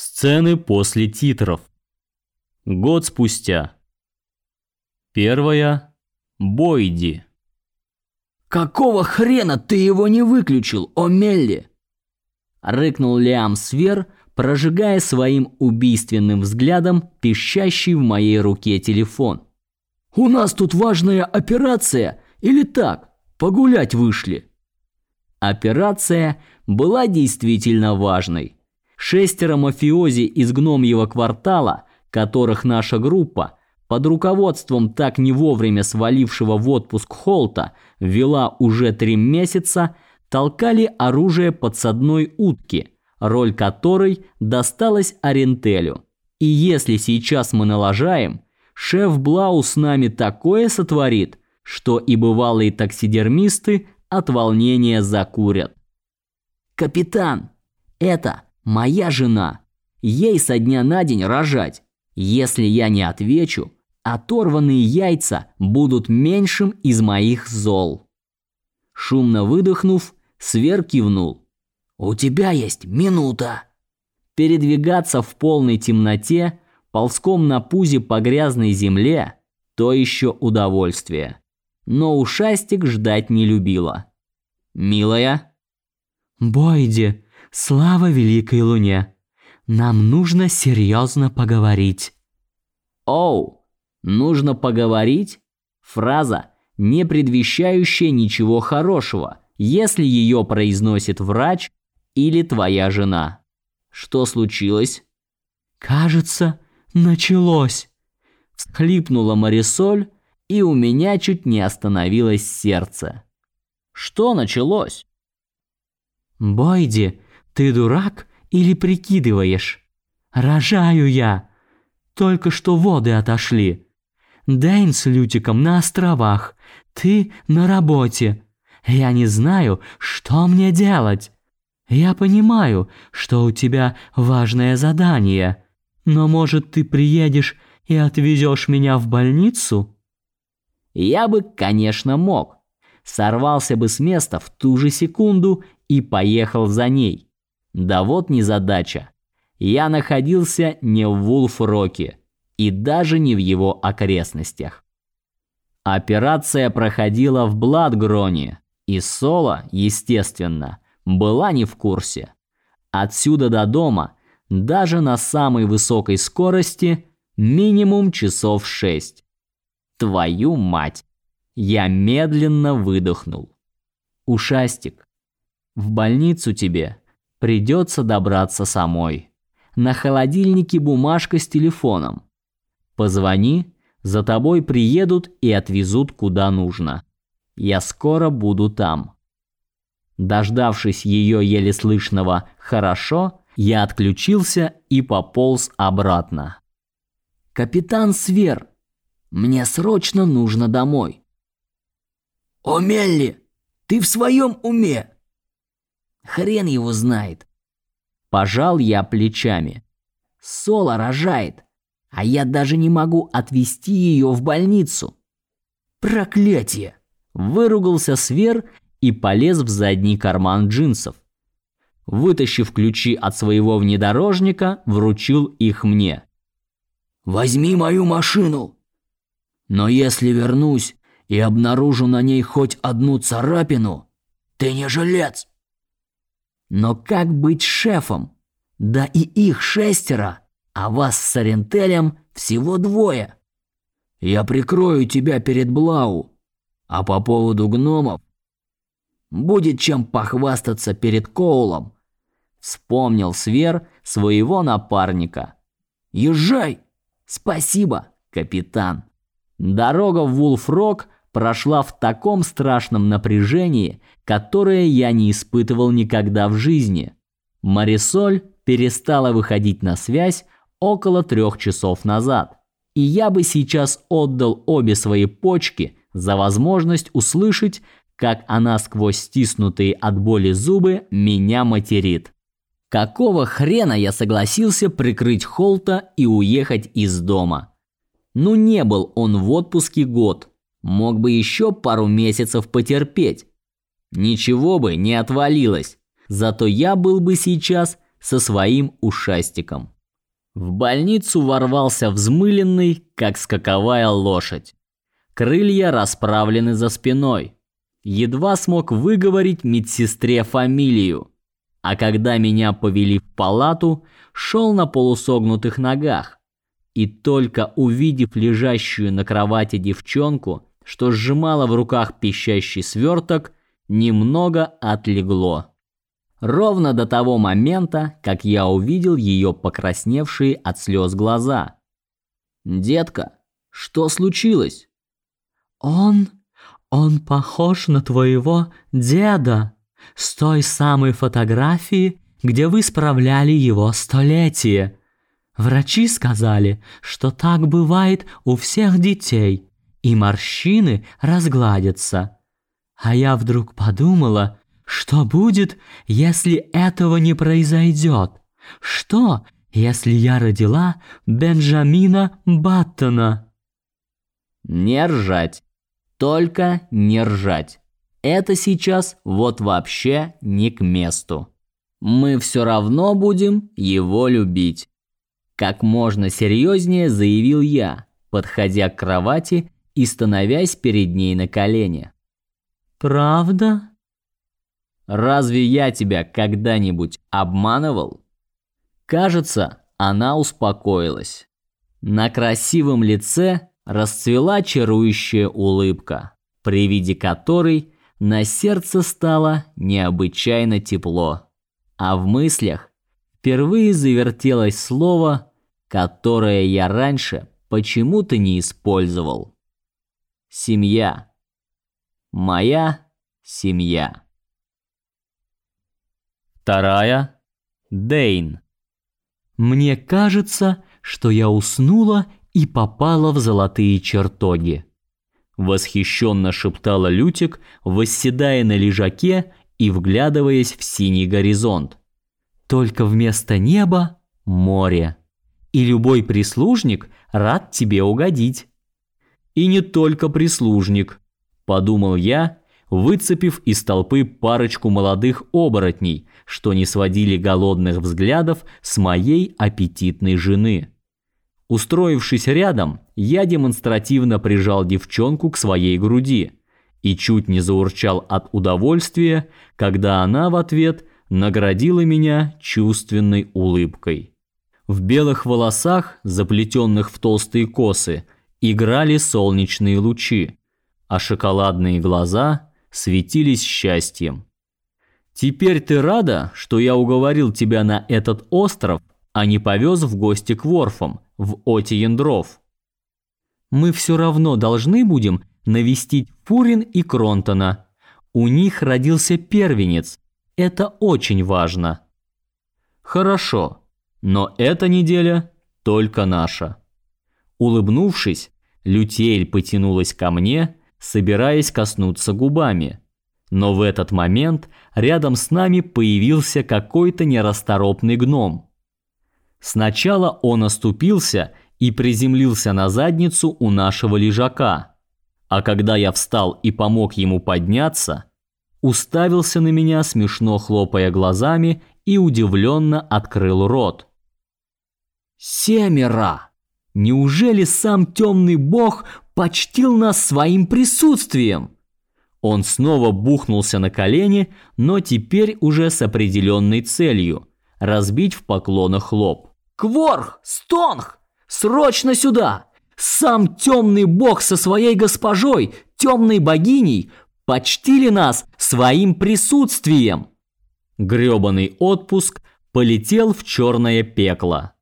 Сцены после титров. Год спустя. Первая. Бойди. «Какого хрена ты его не выключил, о Мелли?» Рыкнул Лиам Свер, прожигая своим убийственным взглядом пищащий в моей руке телефон. «У нас тут важная операция или так, погулять вышли?» Операция была действительно важной. Шестеро мафиози из гномьего квартала, которых наша группа под руководством так не вовремя свалившего в отпуск Холта вела уже три месяца, толкали оружие подсадной утки, роль которой досталась Орентелю. И если сейчас мы налажаем, шеф Блау с нами такое сотворит, что и бывалые таксидермисты от волнения закурят. «Капитан, это Моя жена. Ей со дня на день рожать. Если я не отвечу, оторванные яйца будут меньшим из моих зол. Шумно выдохнув, Свер кивнул. У тебя есть минута. Передвигаться в полной темноте, ползком на пузе по грязной земле то еще удовольствие. Но ушастик ждать не любила. Милая, Бойди, Слава великой луне! Нам нужно серьезно поговорить. Оу, нужно поговорить? Фраза, не предвещающая ничего хорошего, если ее произносит врач или твоя жена. Что случилось? Кажется, началось. Всхлипнула Марисоль, и у меня чуть не остановилось сердце. Что началось? Бойди ты дурак или прикидываешь? Рожаю я. Только что воды отошли. Дэйн с Лютиком на островах. Ты на работе. Я не знаю, что мне делать. Я понимаю, что у тебя важное задание. Но может ты приедешь и отвезешь меня в больницу? Я бы, конечно, мог. Сорвался бы с места в ту же секунду и поехал за ней. Да вот незадача. Я находился не в Вулф-Роке и даже не в его окрестностях. Операция проходила в Бладгроне, и Соло, естественно, была не в курсе. Отсюда до дома, даже на самой высокой скорости, минимум часов шесть. Твою мать! Я медленно выдохнул. Ушастик, в больницу тебе Придется добраться самой. На холодильнике бумажка с телефоном. Позвони, за тобой приедут и отвезут куда нужно. Я скоро буду там. Дождавшись ее еле слышного «хорошо», я отключился и пополз обратно. «Капитан Свер, мне срочно нужно домой». «О, Мелли, ты в своем уме?» Хрен его знает. Пожал я плечами. Соло рожает, а я даже не могу отвезти ее в больницу. Проклятие! Выругался Свер и полез в задний карман джинсов. Вытащив ключи от своего внедорожника, вручил их мне. «Возьми мою машину. Но если вернусь и обнаружу на ней хоть одну царапину, ты не жилец!» Но как быть шефом? Да и их шестеро, а вас с Орентелем всего двое. Я прикрою тебя перед Блау. А по поводу гномов... Будет чем похвастаться перед Коулом. Вспомнил Свер своего напарника. Езжай! Спасибо, капитан. Дорога в Вулфрок прошла в таком страшном напряжении, которое я не испытывал никогда в жизни. Марисоль перестала выходить на связь около трех часов назад, и я бы сейчас отдал обе свои почки за возможность услышать, как она сквозь стиснутые от боли зубы меня материт. Какого хрена я согласился прикрыть Холта и уехать из дома? Ну не был он в отпуске год, Мог бы еще пару месяцев потерпеть. Ничего бы не отвалилось. Зато я был бы сейчас со своим ушастиком. В больницу ворвался взмыленный, как скаковая лошадь. Крылья расправлены за спиной. Едва смог выговорить медсестре фамилию. А когда меня повели в палату, шел на полусогнутых ногах. И только увидев лежащую на кровати девчонку, что сжимала в руках пищащий сверток, немного отлегло. Ровно до того момента, как я увидел ее покрасневшие от слез глаза. «Детка, что случилось?» «Он... он похож на твоего деда, с той самой фотографии, где вы справляли его столетие. Врачи сказали, что так бывает у всех детей» и морщины разгладятся. А я вдруг подумала, что будет, если этого не произойдет? Что, если я родила Бенджамина Баттона? Не ржать. Только не ржать. Это сейчас вот вообще не к месту. Мы все равно будем его любить. Как можно серьезнее заявил я, подходя к кровати и становясь перед ней на колени. «Правда?» «Разве я тебя когда-нибудь обманывал?» Кажется, она успокоилась. На красивом лице расцвела чарующая улыбка, при виде которой на сердце стало необычайно тепло, а в мыслях впервые завертелось слово, которое я раньше почему-то не использовал. Семья. Моя семья. Вторая. Дейн. Мне кажется, что я уснула и попала в золотые чертоги. Восхищенно шептала Лютик, восседая на лежаке и вглядываясь в синий горизонт. Только вместо неба море. И любой прислужник рад тебе угодить. И не только прислужник, подумал я, выцепив из толпы парочку молодых оборотней, что не сводили голодных взглядов с моей аппетитной жены. Устроившись рядом, я демонстративно прижал девчонку к своей груди и чуть не заурчал от удовольствия, когда она в ответ наградила меня чувственной улыбкой. В белых волосах, заплетенных в толстые косы, играли солнечные лучи, а шоколадные глаза светились счастьем. Теперь ты рада, что я уговорил тебя на этот остров, а не повез в гости к Ворфам в Отиендров? Мы все равно должны будем навестить Пурин и Кронтона. У них родился первенец. Это очень важно. Хорошо, но эта неделя только наша. Улыбнувшись, Лютель потянулась ко мне, собираясь коснуться губами. Но в этот момент рядом с нами появился какой-то нерасторопный гном. Сначала он оступился и приземлился на задницу у нашего лежака. А когда я встал и помог ему подняться, уставился на меня, смешно хлопая глазами, и удивленно открыл рот. «Семеро!» Неужели сам темный бог почтил нас своим присутствием? Он снова бухнулся на колени, но теперь уже с определенной целью – разбить в поклонах лоб. «Кворх! Стонг! Срочно сюда! Сам темный бог со своей госпожой, темной богиней, почтили нас своим присутствием!» Грёбаный отпуск полетел в черное пекло.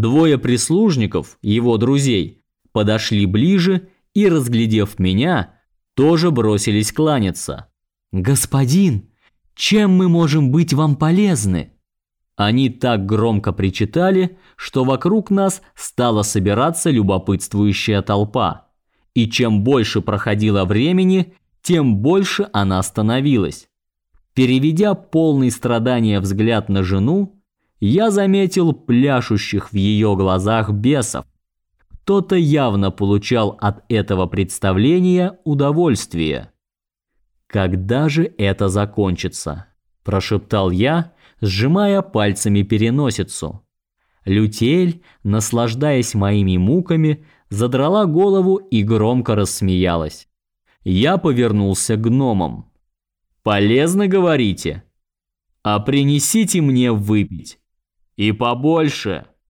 Двое прислужников, его друзей, подошли ближе и, разглядев меня, тоже бросились кланяться. «Господин, чем мы можем быть вам полезны?» Они так громко причитали, что вокруг нас стала собираться любопытствующая толпа. И чем больше проходило времени, тем больше она становилась. Переведя полный страдания взгляд на жену, я заметил пляшущих в ее глазах бесов. Кто-то явно получал от этого представления удовольствие. «Когда же это закончится?» – прошептал я, сжимая пальцами переносицу. Лютель, наслаждаясь моими муками, задрала голову и громко рассмеялась. Я повернулся к гномам. «Полезно, говорите? А принесите мне выпить. И побольше!»